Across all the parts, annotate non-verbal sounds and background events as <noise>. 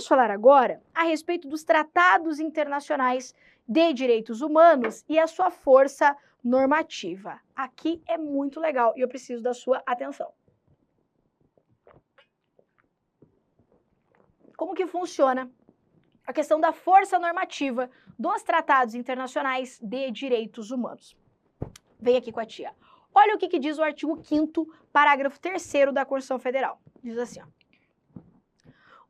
vamos falar agora a respeito dos tratados internacionais de direitos humanos e a sua força normativa. Aqui é muito legal e eu preciso da sua atenção. Como que funciona a questão da força normativa dos tratados internacionais de direitos humanos? Vem aqui com a tia. Olha o que, que diz o artigo 5 parágrafo 3 da Constituição Federal. Diz assim, ó.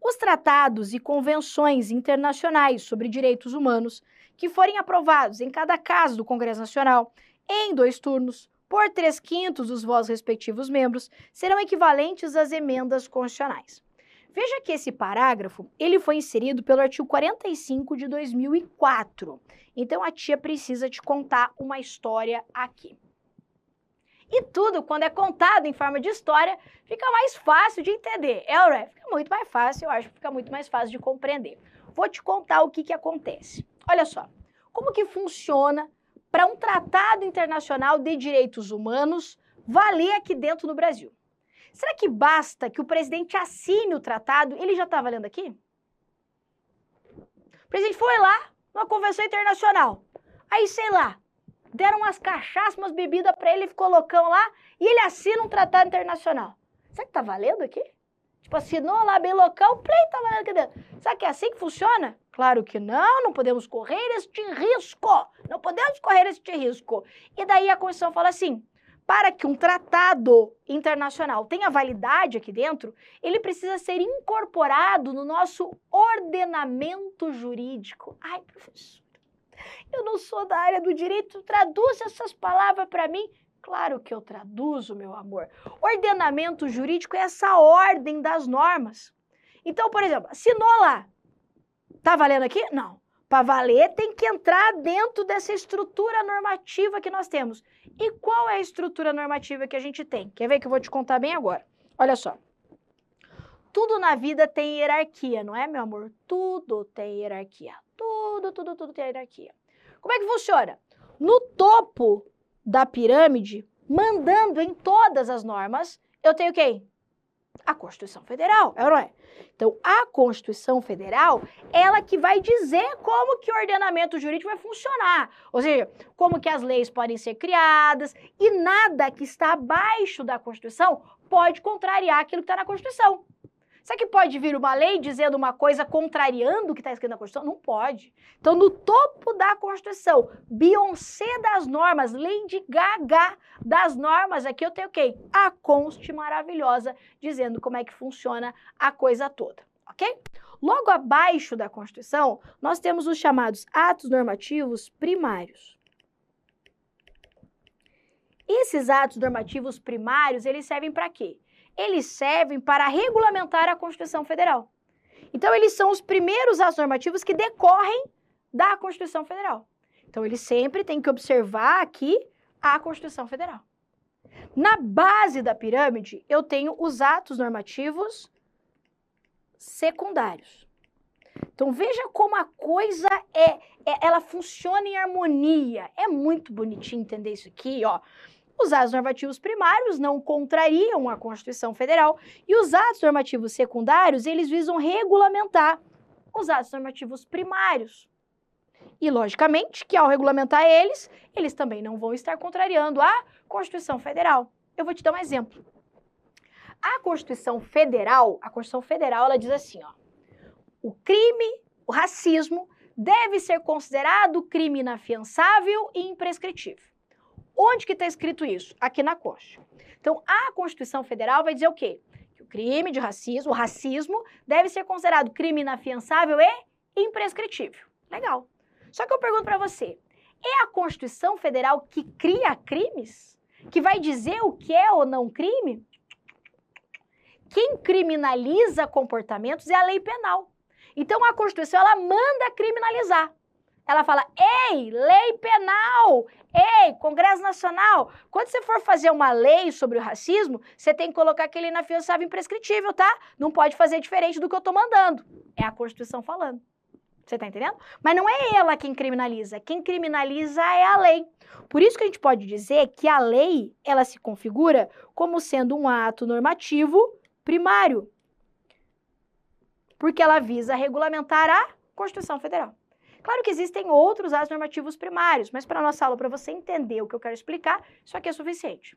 Os tratados e convenções internacionais sobre direitos humanos que forem aprovados em cada caso do Congresso Nacional em dois turnos, por três quintos dos votos respectivos membros, serão equivalentes às emendas constitucionais. Veja que esse parágrafo, ele foi inserido pelo artigo 45 de 2004. Então a tia precisa te contar uma história aqui. E tudo, quando é contado em forma de história, fica mais fácil de entender. É, Auré? Fica muito mais fácil, eu acho que fica muito mais fácil de compreender. Vou te contar o que, que acontece. Olha só, como que funciona para um tratado internacional de direitos humanos valer aqui dentro no Brasil? Será que basta que o presidente assine o tratado? Ele já está valendo aqui? O presidente foi lá numa convenção internacional. Aí, sei lá, deram umas cachaças, umas bebidas para ele, ficou loucão lá, e ele assina um tratado internacional. Será que tá valendo aqui? Tipo, assinou lá bem loucão, play, tá valendo aqui dentro. Será que é assim que funciona? Claro que não, não podemos correr este risco. Não podemos correr este risco. E daí a Constituição fala assim, para que um tratado internacional tenha validade aqui dentro, ele precisa ser incorporado no nosso ordenamento jurídico. Ai, professor, eu não sou da área do direito, traduz essas palavras para mim. Claro que eu traduzo, meu amor. Ordenamento jurídico é essa ordem das normas. Então, por exemplo, assinou lá. Tá valendo aqui? Não. Para valer, tem que entrar dentro dessa estrutura normativa que nós temos. E qual é a estrutura normativa que a gente tem? Quer ver que eu vou te contar bem agora? Olha só. Tudo na vida tem hierarquia, não é, meu amor? Tudo tem hierarquia. Tudo, tudo, tudo tem hierarquia. Como é que funciona? No topo da pirâmide, mandando em todas as normas, eu tenho quem? A Constituição Federal, é ou não é? Então, a Constituição Federal, ela que vai dizer como que o ordenamento jurídico vai funcionar. Ou seja, como que as leis podem ser criadas e nada que está abaixo da Constituição pode contrariar aquilo que está na Constituição. Será que pode vir uma lei dizendo uma coisa contrariando o que está escrito na Constituição? Não pode. Então, no topo da Constituição, Beyoncé das normas, Lady Gaga das normas, aqui eu tenho quem? A Conste maravilhosa, dizendo como é que funciona a coisa toda, ok? Logo abaixo da Constituição, nós temos os chamados atos normativos primários. Esses atos normativos primários, eles servem para quê? Eles servem para regulamentar a Constituição Federal. Então, eles são os primeiros atos normativos que decorrem da Constituição Federal. Então, eles sempre têm que observar aqui a Constituição Federal. Na base da pirâmide, eu tenho os atos normativos secundários. Então, veja como a coisa é, é, ela funciona em harmonia. É muito bonitinho entender isso aqui, ó. Os atos normativos primários não contrariam a Constituição Federal e os atos normativos secundários, eles visam regulamentar os atos normativos primários. E, logicamente, que ao regulamentar eles, eles também não vão estar contrariando a Constituição Federal. Eu vou te dar um exemplo. A Constituição Federal, a Constituição Federal, ela diz assim, ó, o crime, o racismo, deve ser considerado crime inafiançável e imprescritível. Onde que está escrito isso? Aqui na Constituição. Então, a Constituição Federal vai dizer o quê? Que o crime de racismo, o racismo, deve ser considerado crime inafiançável e imprescritível. Legal. Só que eu pergunto para você, é a Constituição Federal que cria crimes? Que vai dizer o que é ou não crime? Quem criminaliza comportamentos é a lei penal. Então a Constituição ela manda criminalizar. Ela fala: "Ei, lei penal, Ei, Congresso Nacional, quando você for fazer uma lei sobre o racismo, você tem que colocar aquele inafiançável imprescritível, tá? Não pode fazer diferente do que eu tô mandando. É a Constituição falando. Você tá entendendo? Mas não é ela quem criminaliza. Quem criminaliza é a lei. Por isso que a gente pode dizer que a lei, ela se configura como sendo um ato normativo primário. porque ela visa regulamentar a Constituição Federal. Claro que existem outros atos normativos primários, mas para a nossa aula, para você entender o que eu quero explicar, isso aqui é suficiente.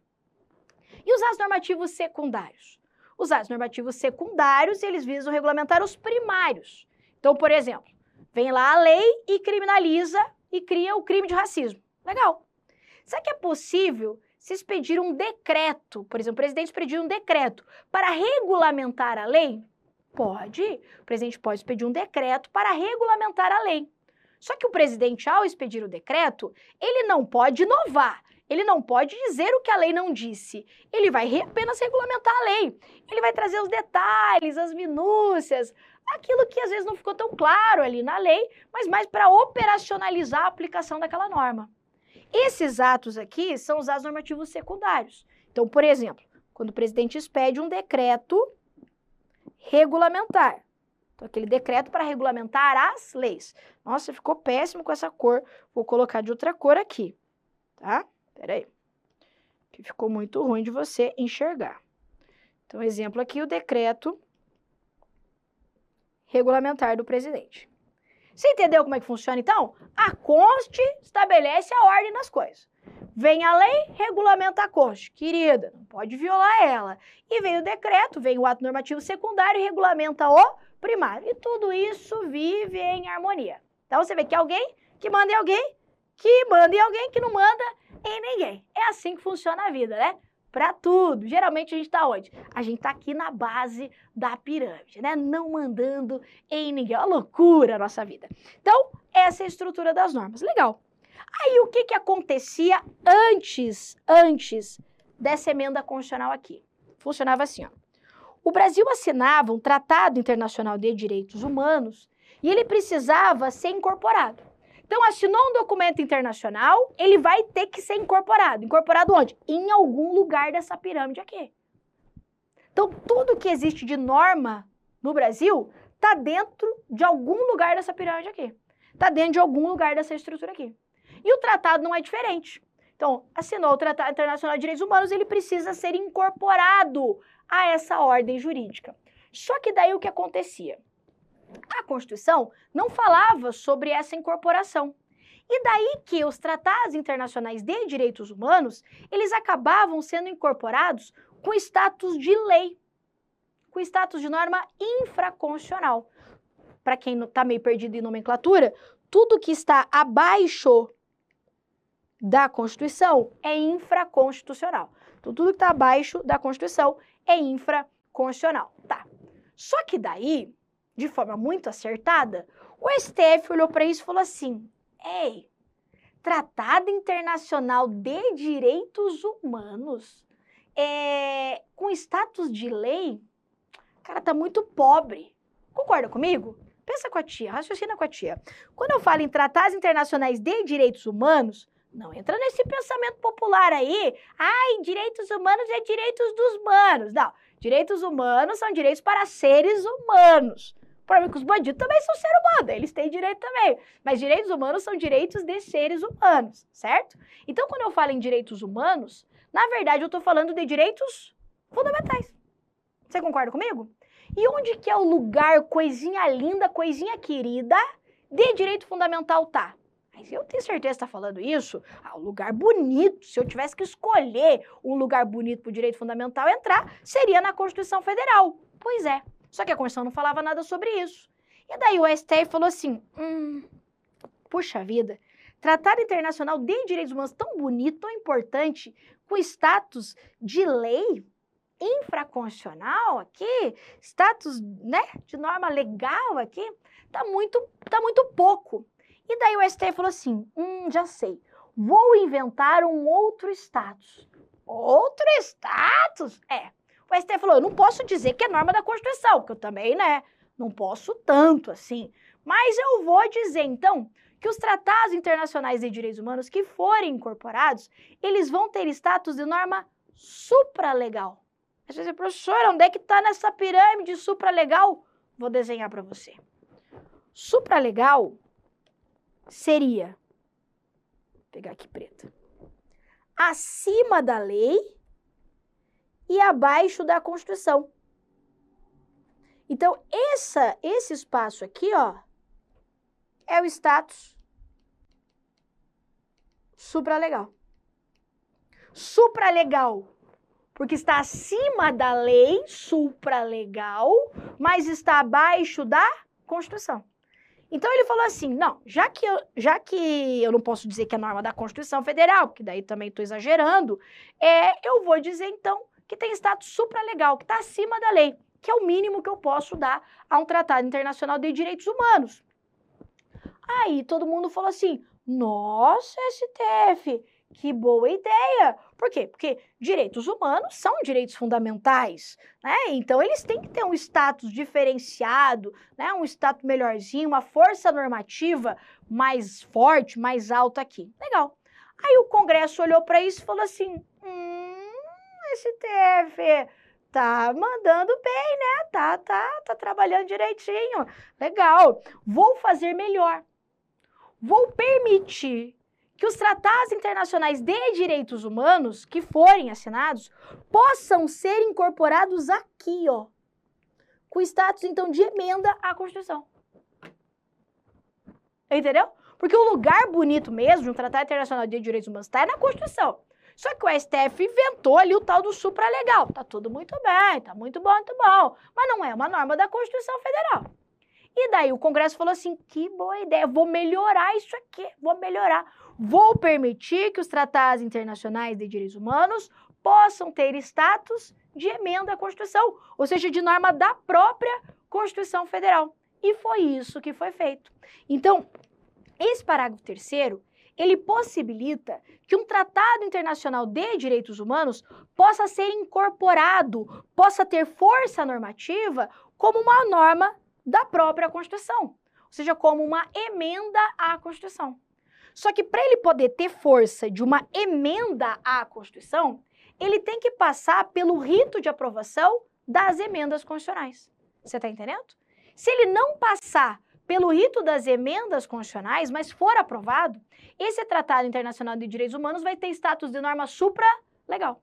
E os atos normativos secundários? Os atos normativos secundários, eles visam regulamentar os primários. Então, por exemplo, vem lá a lei e criminaliza e cria o crime de racismo. Legal. Será que é possível se expedir um decreto, por exemplo, o presidente expedir um decreto para regulamentar a lei? Pode. O presidente pode expedir um decreto para regulamentar a lei. Só que o presidente, ao expedir o decreto, ele não pode inovar. Ele não pode dizer o que a lei não disse. Ele vai apenas regulamentar a lei. Ele vai trazer os detalhes, as minúcias, aquilo que às vezes não ficou tão claro ali na lei, mas mais para operacionalizar a aplicação daquela norma. Esses atos aqui são os atos normativos secundários. Então, por exemplo, quando o presidente expede um decreto regulamentar. Aquele decreto para regulamentar as leis. Nossa, ficou péssimo com essa cor. Vou colocar de outra cor aqui, tá? Peraí. Que ficou muito ruim de você enxergar. Então, exemplo aqui, o decreto regulamentar do presidente. Você entendeu como é que funciona, então? A Conste estabelece a ordem das coisas. Vem a lei, regulamenta a Conste. Querida, não pode violar ela. E vem o decreto, vem o ato normativo secundário e regulamenta o primário. E tudo isso vive em harmonia. Então você vê que alguém que manda em alguém, que manda em alguém que não manda em ninguém. É assim que funciona a vida, né? Para tudo. Geralmente a gente está onde? A gente está aqui na base da pirâmide, né? Não mandando em ninguém. É uma loucura a nossa vida. Então, essa é a estrutura das normas. Legal. Aí o que, que acontecia antes, antes dessa emenda constitucional aqui? Funcionava assim, ó. O Brasil assinava um Tratado Internacional de Direitos Humanos e ele precisava ser incorporado. Então, assinou um documento internacional, ele vai ter que ser incorporado. Incorporado onde? Em algum lugar dessa pirâmide aqui. Então, tudo que existe de norma no Brasil está dentro de algum lugar dessa pirâmide aqui. Está dentro de algum lugar dessa estrutura aqui. E o tratado não é diferente. Então, assinou o Tratado Internacional de Direitos Humanos, ele precisa ser incorporado a essa ordem jurídica. Só que daí o que acontecia? A Constituição não falava sobre essa incorporação. E daí que os tratados internacionais de direitos humanos, eles acabavam sendo incorporados com status de lei, com status de norma infraconstitucional. Para quem está meio perdido em nomenclatura, tudo que está abaixo da Constituição é infraconstitucional. Então, tudo que está abaixo da Constituição é infraconstitucional. Tá. Só que daí, de forma muito acertada, o STF olhou para isso e falou assim: Ei, Tratado Internacional de Direitos Humanos é, com status de lei, cara, tá muito pobre. Concorda comigo? Pensa com a tia, raciocina com a tia. Quando eu falo em tratados internacionais de direitos humanos, não entra nesse pensamento popular aí. Ai, direitos humanos é direitos dos humanos. Não, direitos humanos são direitos para seres humanos. O problema é que os bandidos também são seres humanos, eles têm direito também. Mas direitos humanos são direitos de seres humanos, certo? Então, quando eu falo em direitos humanos, na verdade eu estou falando de direitos fundamentais. Você concorda comigo? E onde que é o lugar, coisinha linda, coisinha querida, de direito fundamental tá? Mas eu tenho certeza que está falando isso. Ah, um lugar bonito. Se eu tivesse que escolher um lugar bonito para o direito fundamental entrar, seria na Constituição Federal. Pois é. Só que a Constituição não falava nada sobre isso. E daí o STF falou assim: hum, puxa vida, Tratado Internacional de Direitos Humanos tão bonito, tão importante, com status de lei infraconstitucional aqui, status né, de norma legal aqui, tá muito, tá muito pouco. E daí o STF falou assim: hum, já sei, vou inventar um outro status. Outro status? É, o STF falou, eu não posso dizer que é norma da Constituição, porque eu também, né, não posso tanto assim. Mas eu vou dizer, então, que os tratados internacionais de direitos humanos que forem incorporados, eles vão ter status de norma supralegal. Você diz, professora, onde é que está nessa pirâmide supralegal? Vou desenhar para você. Supralegal seria, vou pegar aqui preta, acima da lei e abaixo da Constituição. Então, essa, esse espaço aqui, ó, é o status supralegal. Supralegal, porque está acima da lei supralegal, mas está abaixo da Constituição. Então ele falou assim: não, já que, eu, já que eu não posso dizer que é norma da Constituição Federal, porque daí também estou exagerando, é, eu vou dizer então que tem status supralegal, que está acima da lei, que é o mínimo que eu posso dar a um tratado internacional de direitos humanos. Aí todo mundo falou assim: nossa, STF, que boa ideia! Por quê? Porque direitos humanos são direitos fundamentais, né? Então eles têm que ter um status diferenciado, né? Um status melhorzinho, uma força normativa mais forte, mais alta aqui. Legal. Aí o Congresso olhou para isso e falou assim: hum, STF tá mandando bem, né? Tá, tá, tá trabalhando direitinho. Legal. Vou fazer melhor. Vou permitir que os tratados internacionais de direitos humanos que forem assinados possam ser incorporados aqui, ó, com status então de emenda à Constituição. Entendeu? Porque o lugar bonito mesmo de um tratado internacional de direitos humanos está na Constituição. Só que o STF inventou ali o tal do supralegal. Tá tudo muito bem, tá muito bom, muito bom. Mas não é uma norma da Constituição Federal. E daí o Congresso falou assim: que boa ideia, vou melhorar isso aqui, vou melhorar. Vou permitir que os tratados internacionais de direitos humanos possam ter status de emenda à Constituição, ou seja, de norma da própria Constituição Federal. E foi isso que foi feito. Então, esse parágrafo terceiro, ele possibilita que um tratado internacional de direitos humanos possa ser incorporado, possa ter força normativa como uma norma da própria Constituição, ou seja, como uma emenda à Constituição. Só que para ele poder ter força de uma emenda à Constituição, ele tem que passar pelo rito de aprovação das emendas constitucionais. Você está entendendo? Se ele não passar pelo rito das emendas constitucionais, mas for aprovado, esse Tratado Internacional de Direitos Humanos vai ter status de norma supra-legal.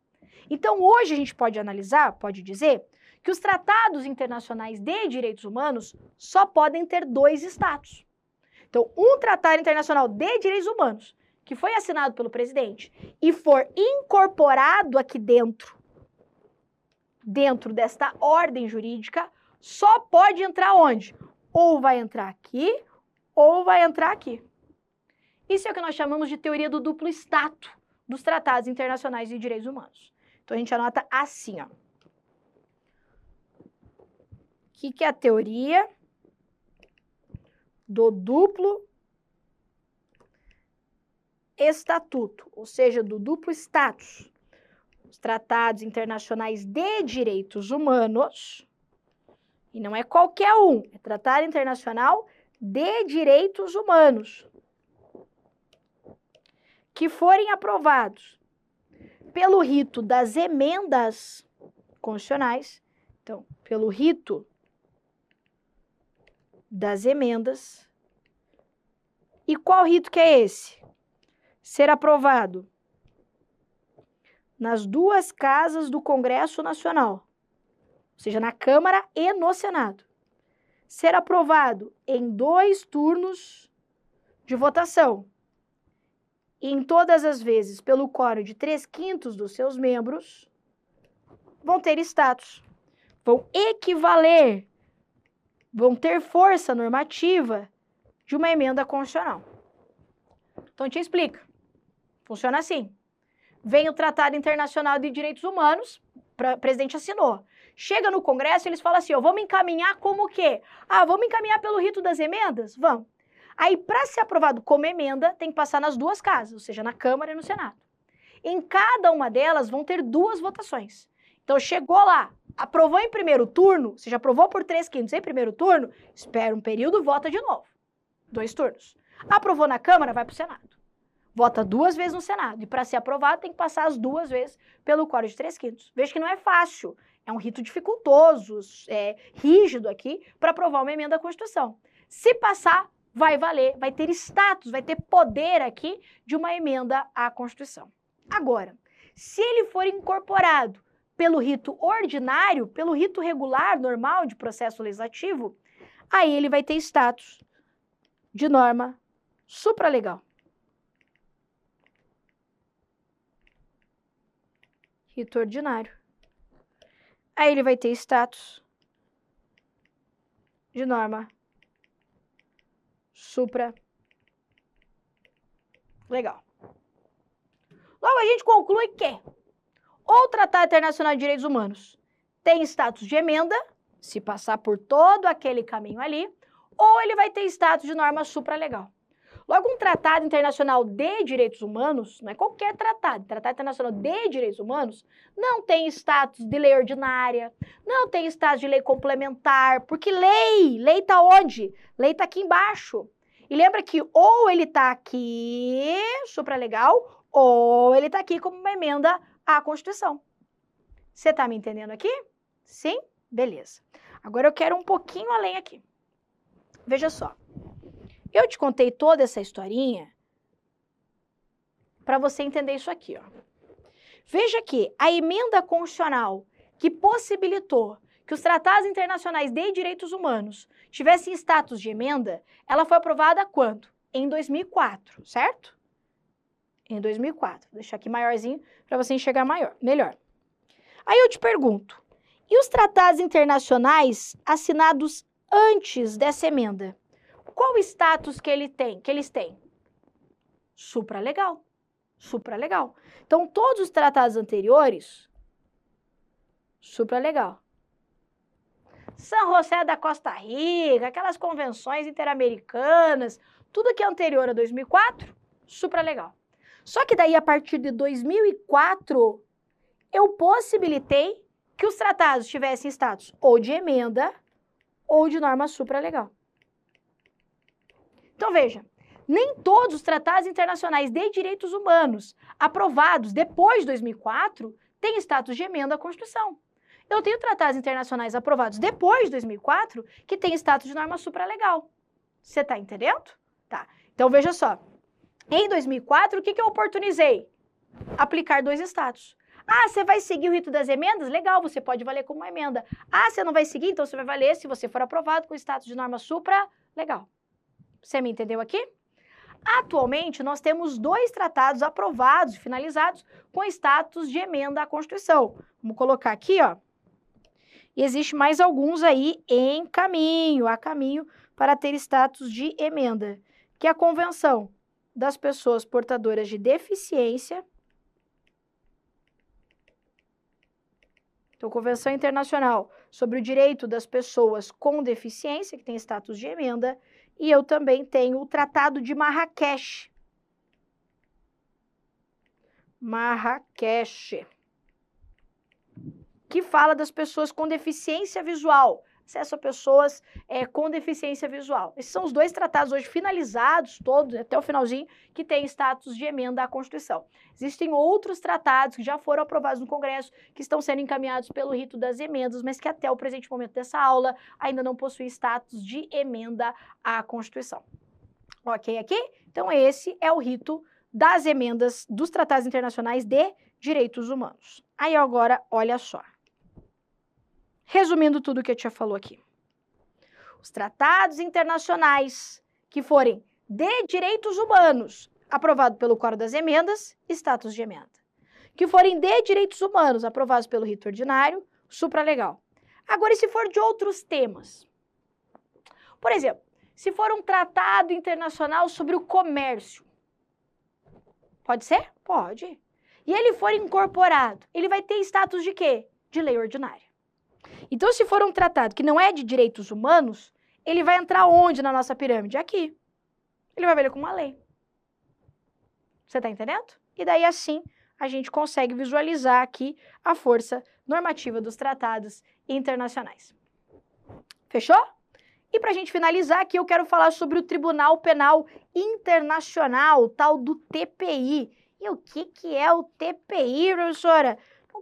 Então, hoje a gente pode analisar, pode dizer, que os tratados internacionais de direitos humanos só podem ter dois status. Então, um tratado internacional de direitos humanos que foi assinado pelo presidente e for incorporado aqui dentro, dentro desta ordem jurídica, só pode entrar onde? Ou vai entrar aqui, ou vai entrar aqui. Isso é o que nós chamamos de teoria do duplo status dos tratados internacionais de direitos humanos. Então a gente anota assim, ó. O que, que é a teoria do duplo estatuto, ou seja, do duplo status. Os tratados internacionais de direitos humanos, e não é qualquer um, é Tratado Internacional de Direitos Humanos, que forem aprovados pelo rito das emendas constitucionais, então, pelo rito das emendas. E qual rito que é esse? Ser aprovado nas duas casas do Congresso Nacional, ou seja, na Câmara e no Senado. Ser aprovado em dois turnos de votação, e em todas as vezes pelo quórum de três quintos dos seus membros, vão ter status, vão equivaler vão ter força normativa de uma emenda constitucional. Então, te explica. Funciona assim. Vem o Tratado Internacional de Direitos Humanos, o presidente assinou. Chega no Congresso, eles falam assim, ó, vamos encaminhar como o quê? Ah, vamos encaminhar pelo rito das emendas? Vamos. Aí, para ser aprovado como emenda, tem que passar nas duas casas, ou seja, na Câmara e no Senado. Em cada uma delas vão ter duas votações. Então, chegou lá, aprovou em primeiro turno, você já aprovou por três quintos em primeiro turno, espera um período, vota de novo. Dois turnos. Aprovou na Câmara, vai para o Senado. Vota duas vezes no Senado. E para ser aprovado, tem que passar as duas vezes pelo quórum de três quintos. Veja que não é fácil. É um rito dificultoso, é, rígido aqui, para aprovar uma emenda à Constituição. Se passar, vai valer, vai ter status, vai ter poder aqui de uma emenda à Constituição. Agora, se ele for incorporado pelo rito ordinário, pelo rito regular, normal de processo legislativo, aí ele vai ter status de norma supralegal. Rito ordinário. Aí ele vai ter status de norma supra legal. Logo a gente conclui que ou Tratado Internacional de Direitos Humanos tem status de emenda, se passar por todo aquele caminho ali, ou ele vai ter status de norma supralegal. Logo, um tratado internacional de direitos humanos, não é qualquer tratado, tratado internacional de direitos humanos, não tem status de lei ordinária, não tem status de lei complementar, porque lei, lei está onde? Lei está aqui embaixo. E lembra que ou ele está aqui, supralegal, ou ele está aqui como uma emenda à Constituição. Você está me entendendo aqui? Sim? Beleza. Agora eu quero um pouquinho além aqui. Veja só. Eu te contei toda essa historinha para você entender isso aqui, ó. Veja que a emenda constitucional que possibilitou que os tratados internacionais de direitos humanos tivessem status de emenda, ela foi aprovada quando? Em 2004, certo? Em 2004. Vou deixar aqui maiorzinho para você enxergar maior, melhor. Aí eu te pergunto, e os tratados internacionais assinados antes dessa emenda? Qual o status que ele tem, que eles têm? Supralegal. Supralegal. Então, todos os tratados anteriores, supralegal. São José da Costa Rica, aquelas convenções interamericanas, tudo que é anterior a 2004, supralegal. Só que daí, a partir de 2004, eu possibilitei que os tratados tivessem status ou de emenda ou de norma supralegal. Então, veja, nem todos os tratados internacionais de direitos humanos aprovados depois de 2004 têm status de emenda à Constituição. Eu tenho tratados internacionais aprovados depois de 2004 que têm status de norma supralegal. Você está entendendo? Tá. Então, veja só. Em 2004, o que, que eu oportunizei? Aplicar dois status. Ah, você vai seguir o rito das emendas? Legal, você pode valer como uma emenda. Ah, você não vai seguir? Então você vai valer se você for aprovado com status de norma supra, legal. Você me entendeu aqui? Atualmente, nós temos dois tratados aprovados finalizados com status de emenda à Constituição. Vamos colocar aqui, ó. E existe mais alguns aí em caminho, a caminho para ter status de emenda, que é a Convenção das Pessoas Portadoras de Deficiência. Então, Convenção Internacional sobre o Direito das Pessoas com Deficiência, que tem status de emenda, e eu também tenho o Tratado de Marrakech. Marrakech. Que fala das pessoas com deficiência visual. Acesso a pessoas é, com deficiência visual. Esses são os dois tratados hoje finalizados, todos, até o finalzinho, que têm status de emenda à Constituição. Existem outros tratados que já foram aprovados no Congresso, que estão sendo encaminhados pelo rito das emendas, mas que até o presente momento dessa aula ainda não possuem status de emenda à Constituição. Ok aqui? Então, esse é o rito das emendas dos tratados internacionais de direitos humanos. Aí agora, olha só. Resumindo tudo o que eu te falou aqui. Os tratados internacionais que forem de direitos humanos aprovado pelo Código das Emendas, status de emenda. Que forem de direitos humanos, aprovados pelo rito ordinário, supralegal. Agora, e se for de outros temas? Por exemplo, se for um tratado internacional sobre o comércio, pode ser? Pode. E ele for incorporado, ele vai ter status de quê? De lei ordinária. Então, se for um tratado que não é de direitos humanos, ele vai entrar onde na nossa pirâmide? Aqui. Ele vai ver como uma lei. Você está entendendo? E daí, assim, a gente consegue visualizar aqui a força normativa dos tratados internacionais. Fechou? E para a gente finalizar aqui, eu quero falar sobre o Tribunal Penal Internacional, tal do TPI. E o que, que é o TPI, professora?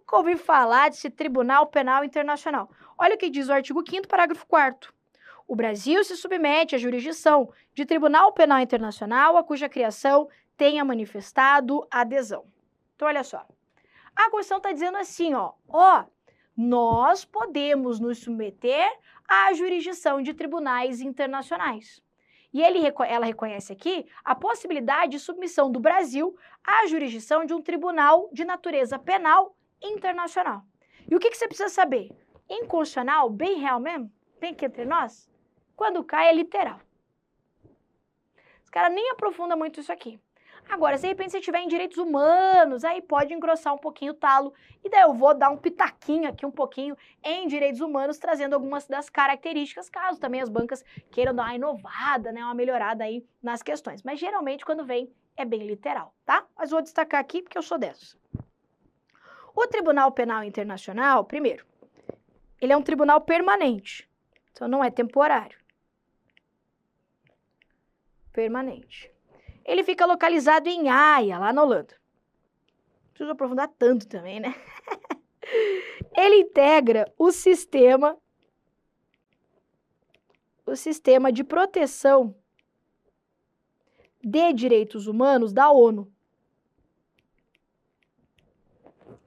Nunca ouvi falar desse Tribunal Penal Internacional. Olha o que diz o artigo 5 parágrafo 4 O Brasil se submete à jurisdição de Tribunal Penal Internacional, a cuja criação tenha manifestado adesão. Então, olha só. A Constituição está dizendo assim, ó, ó, nós podemos nos submeter à jurisdição de tribunais internacionais. E ele, ela reconhece aqui a possibilidade de submissão do Brasil à jurisdição de um tribunal de natureza penal internacional. E o que, que você precisa saber? Inconstitucional, bem real mesmo, bem aqui entre nós, quando cai é literal. Os caras nem aprofundam muito isso aqui. Agora, se de repente você tiver em direitos humanos, aí pode engrossar um pouquinho o talo. E daí eu vou dar um pitaquinho aqui um pouquinho em direitos humanos, trazendo algumas das características, caso também as bancas queiram dar uma inovada, né, uma melhorada aí nas questões. Mas geralmente quando vem é bem literal, tá? Mas vou destacar aqui porque eu sou dessas. O Tribunal Penal Internacional, primeiro, ele é um tribunal permanente, então não é temporário. Permanente. Ele fica localizado em Haia, lá na Holanda. Não preciso aprofundar tanto também, né? <laughs> Ele integra o sistema o sistema de proteção de direitos humanos da ONU.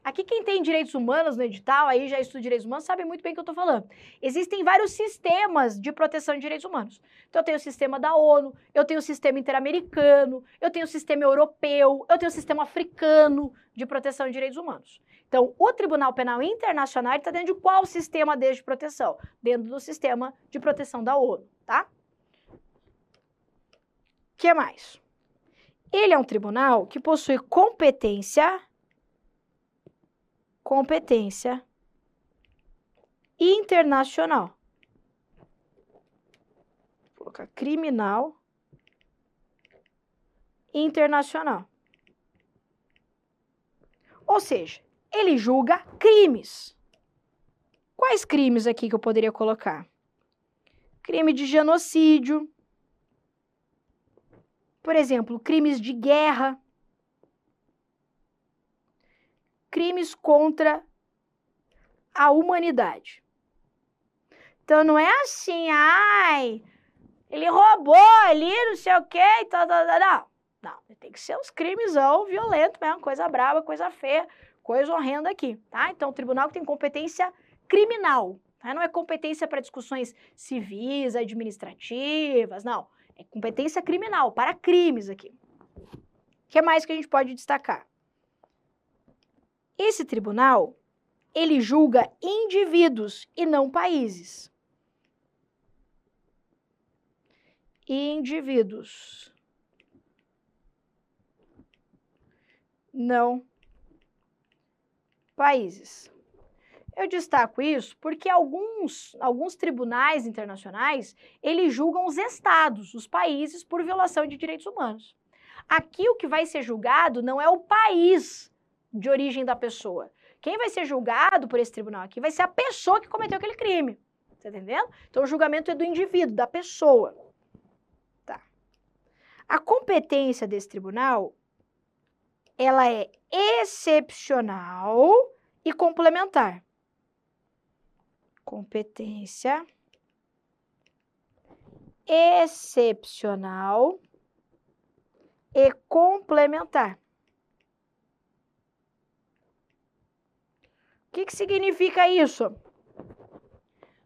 Aqui quem tem direitos humanos no edital, aí já estuda direitos humanos, sabe muito bem o que eu estou falando. Existem vários sistemas de proteção de direitos humanos. Então eu tenho o sistema da ONU, eu tenho o sistema interamericano, eu tenho o sistema europeu, eu tenho o sistema africano de proteção de direitos humanos. Então, o Tribunal Penal Internacional está dentro de qual sistema de proteção? Dentro do sistema de proteção da ONU, tá? O que mais? Ele é um tribunal que possui competência competência internacional. Vou colocar criminal internacional. Ou seja, ele julga crimes. Quais crimes aqui que eu poderia colocar? Crime de genocídio. Por exemplo, crimes de guerra crimes contra a humanidade. Então não é assim, ai, ele roubou ali, não sei o quê, e tal, tal, tal, não. Não, tem que ser uns crimes violentos mesmo, coisa brava, coisa feia, coisa horrenda aqui, tá? Então o tribunal tem competência criminal, tá? não é competência para discussões civis, administrativas, não. É competência criminal, para crimes aqui. O que mais que a gente pode destacar? Esse tribunal, ele julga indivíduos e não países. Indivíduos. Não países. Eu destaco isso porque alguns, alguns tribunais internacionais, eles julgam os estados, os países, por violação de direitos humanos. Aqui o que vai ser julgado não é o país de origem da pessoa. Quem vai ser julgado por esse tribunal aqui vai ser a pessoa que cometeu aquele crime. Tá entendendo? Então o julgamento é do indivíduo, da pessoa. Tá. A competência desse tribunal ela é excepcional e complementar. Competência excepcional e complementar. O que, que significa isso?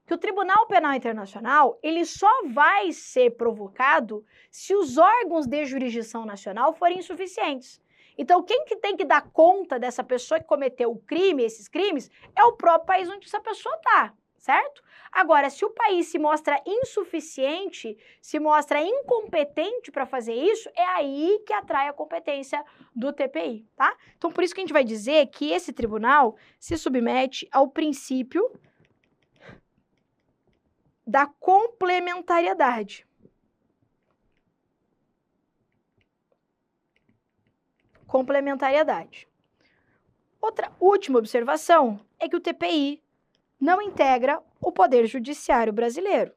Que o Tribunal Penal Internacional ele só vai ser provocado se os órgãos de jurisdição nacional forem insuficientes. Então, quem que tem que dar conta dessa pessoa que cometeu o crime, esses crimes, é o próprio país onde essa pessoa está certo? Agora, se o país se mostra insuficiente, se mostra incompetente para fazer isso, é aí que atrai a competência do TPI, tá? Então, por isso que a gente vai dizer que esse tribunal se submete ao princípio da complementariedade. Complementariedade. Outra última observação é que o TPI não integra o Poder Judiciário brasileiro.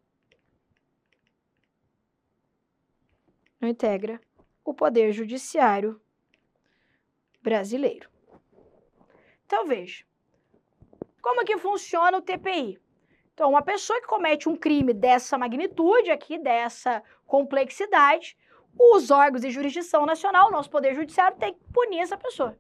Não integra o Poder Judiciário brasileiro. Então, veja. Como que funciona o TPI? Então, uma pessoa que comete um crime dessa magnitude aqui, dessa complexidade, os órgãos de jurisdição nacional, nosso Poder Judiciário, tem que punir essa pessoa.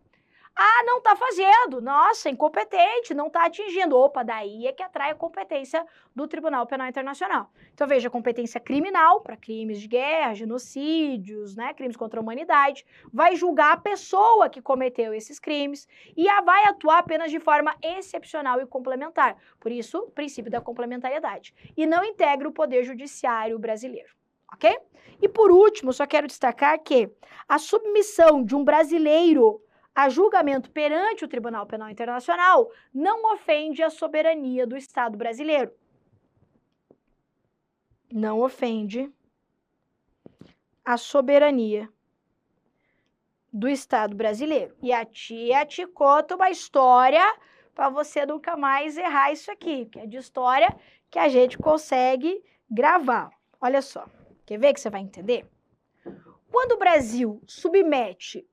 Ah, não está fazendo. Nossa, incompetente, não está atingindo. Opa, daí é que atrai a competência do Tribunal Penal Internacional. Então veja, competência criminal para crimes de guerra, genocídios, né, crimes contra a humanidade, vai julgar a pessoa que cometeu esses crimes e a vai atuar apenas de forma excepcional e complementar. Por isso, o princípio da complementariedade. E não integra o poder judiciário brasileiro, ok? E por último, só quero destacar que a submissão de um brasileiro a julgamento perante o Tribunal Penal Internacional não ofende a soberania do Estado brasileiro. Não ofende a soberania do Estado brasileiro. E a tia te conta uma história para você nunca mais errar isso aqui, que é de história que a gente consegue gravar. Olha só, quer ver que você vai entender? Quando o Brasil submete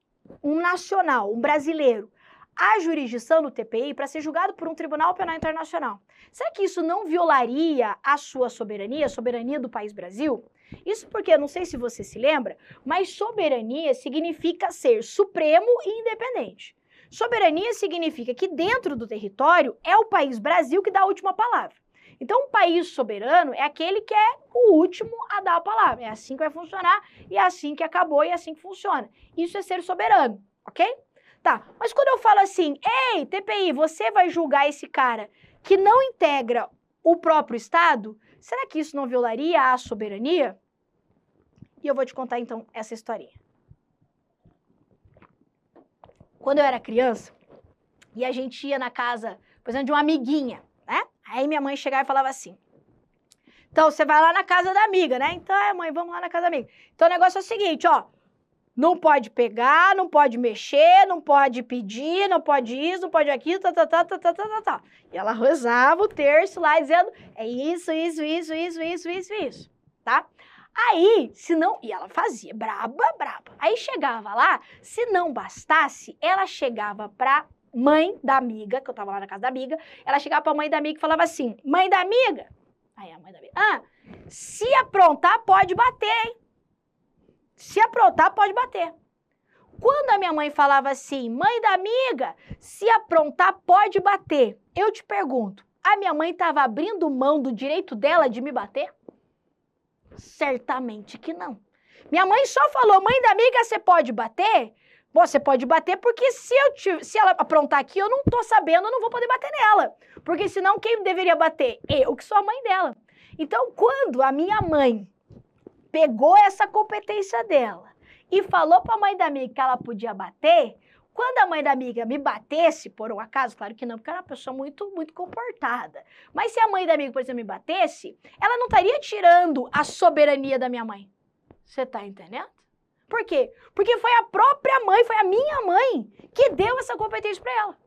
um nacional, um brasileiro, à jurisdição do TPI para ser julgado por um tribunal penal internacional. Será que isso não violaria a sua soberania, a soberania do país Brasil? Isso porque, não sei se você se lembra, mas soberania significa ser supremo e independente. Soberania significa que dentro do território é o país Brasil que dá a última palavra. Então, um país soberano é aquele que é o último a dar a palavra. É assim que vai funcionar e é assim que acabou e é assim que funciona. Isso é ser soberano, ok? Tá, mas quando eu falo assim, ei, TPI, você vai julgar esse cara que não integra o próprio Estado, será que isso não violaria a soberania? E eu vou te contar então essa historinha. Quando eu era criança, e a gente ia na casa, por exemplo, de uma amiguinha? Aí minha mãe chegava e falava assim: Então você vai lá na casa da amiga, né? Então, é, mãe, vamos lá na casa da amiga. Então o negócio é o seguinte, ó. Não pode pegar, não pode mexer, não pode pedir, não pode isso, não pode aquilo, tá, tá, tá, tá, tá, tá, tá, tá. E ela rezava o terço lá dizendo: é isso, isso, isso, isso, isso, isso, isso, tá? Aí, se não. E ela fazia, braba, braba. Aí chegava lá, se não bastasse, ela chegava pra mãe da amiga, que eu tava lá na casa da amiga, ela chegava pra mãe da amiga e falava assim: mãe da amiga. Aí a mãe da amiga, ah, se aprontar, pode bater, hein? Se aprontar, pode bater. Quando a minha mãe falava assim, mãe da amiga, se aprontar, pode bater. Eu te pergunto, a minha mãe estava abrindo mão do direito dela de me bater? Certamente que não. Minha mãe só falou, mãe da amiga, você pode bater? Você pode bater porque se, eu te, se ela aprontar aqui, eu não tô sabendo, eu não vou poder bater nela. Porque senão quem deveria bater? Eu, que sou a mãe dela. Então, quando a minha mãe pegou essa competência dela e falou para a mãe da amiga que ela podia bater, quando a mãe da amiga me batesse, por um acaso, claro que não, porque era uma pessoa muito, muito comportada. Mas se a mãe da amiga, por exemplo, me batesse, ela não estaria tirando a soberania da minha mãe. Você tá entendendo? Por quê? Porque foi a própria mãe, foi a minha mãe, que deu essa competência para ela.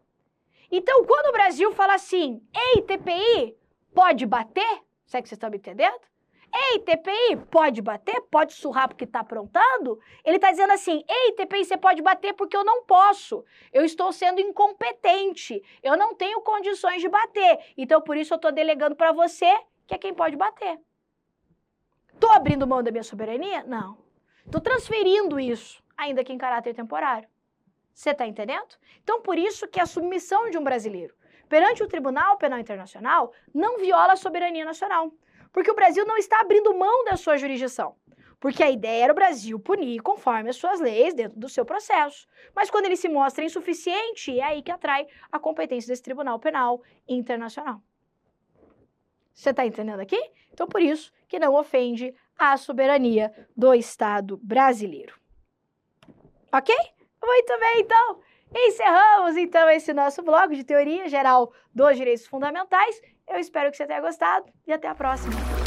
Então, quando o Brasil fala assim, ei, TPI, pode bater? Será que vocês estão me entendendo? Ei, TPI, pode bater? Pode surrar porque está aprontando? Ele está dizendo assim, ei, TPI, você pode bater porque eu não posso. Eu estou sendo incompetente. Eu não tenho condições de bater. Então, por isso, eu estou delegando para você que é quem pode bater. Estou abrindo mão da minha soberania? Não. Estou transferindo isso, ainda que em caráter temporário. Você está entendendo? Então, por isso que a submissão de um brasileiro perante o Tribunal Penal Internacional não viola a soberania nacional. Porque o Brasil não está abrindo mão da sua jurisdição. Porque a ideia era o Brasil punir conforme as suas leis dentro do seu processo. Mas quando ele se mostra insuficiente, é aí que atrai a competência desse Tribunal Penal Internacional. Você está entendendo aqui? Então, por isso que não ofende a soberania do Estado brasileiro. Ok? Muito bem, então. Encerramos então esse nosso bloco de teoria geral dos direitos fundamentais. Eu espero que você tenha gostado e até a próxima.